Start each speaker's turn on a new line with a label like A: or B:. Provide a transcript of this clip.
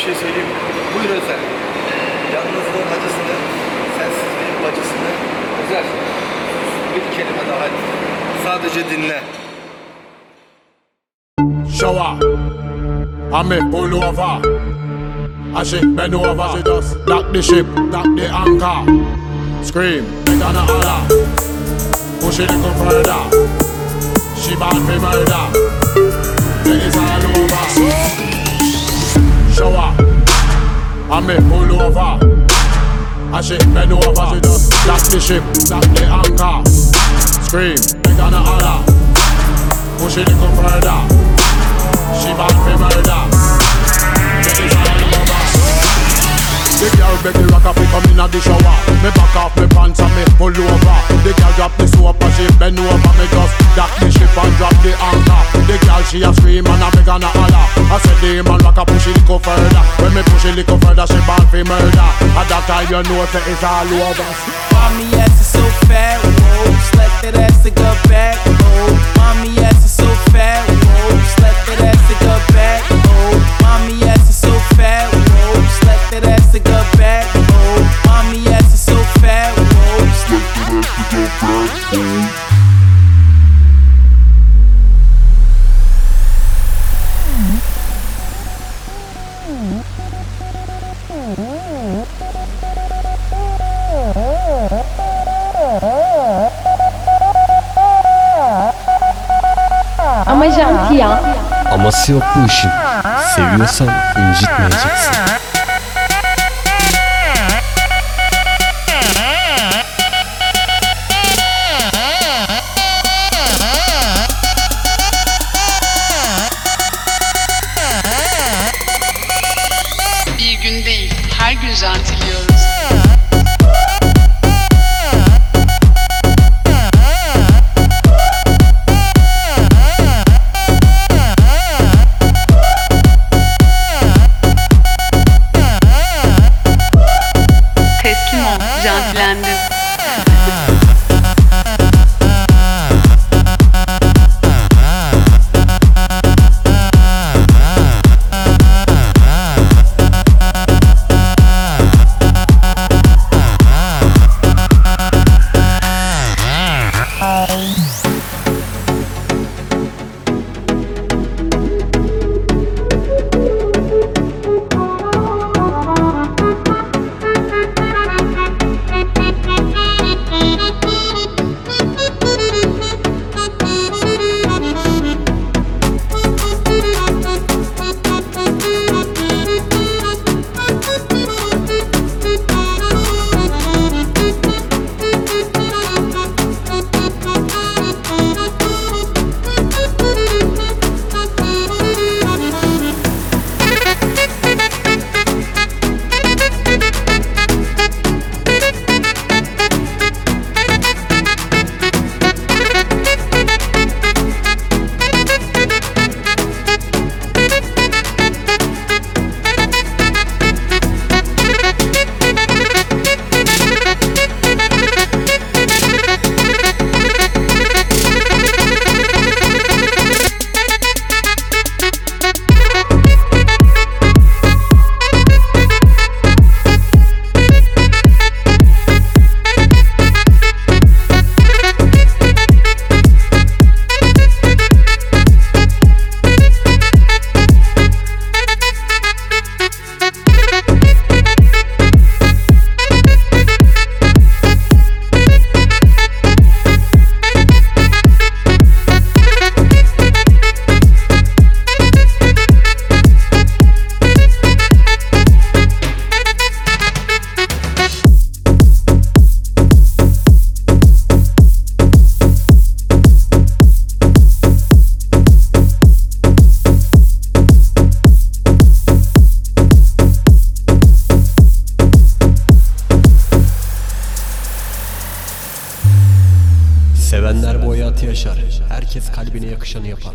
A: bir şey söyleyeyim. Buyur Özer. Yalnızlığın acısını, sensizliğin bacısını Özer. Bir kelime daha. Sadece dinle.
B: I she bend over, she just dock the ship, dock the anchor. Scream, they gonna holler. Push it little further. She bound for murder. Then it's all over. Shower. I me pull over. I she bend over, she just dock the ship, dock the anchor. Scream, they gonna holler. Push it little further. She bad for murder. Get it. The girl beg the rock up, me come inna the shower. Me back off me pants and me pull over. And she bend over. Me just dock the ship and drop the anchor. The girl she a scream and a beg and a holler. I said the man rock up push it little further. When me push it further, she bad for murder. At that time you know that it's all over.
C: Mommy ass is so fat, whoa. That ass to go back, whoa. Mommy ass is
D: Ama janti ya.
E: Aması yok bu işin. Seviyorsan incitmeyeceksin.
F: on
E: Sevenler bu hayatı yaşar. Herkes kalbine yakışanı yapar.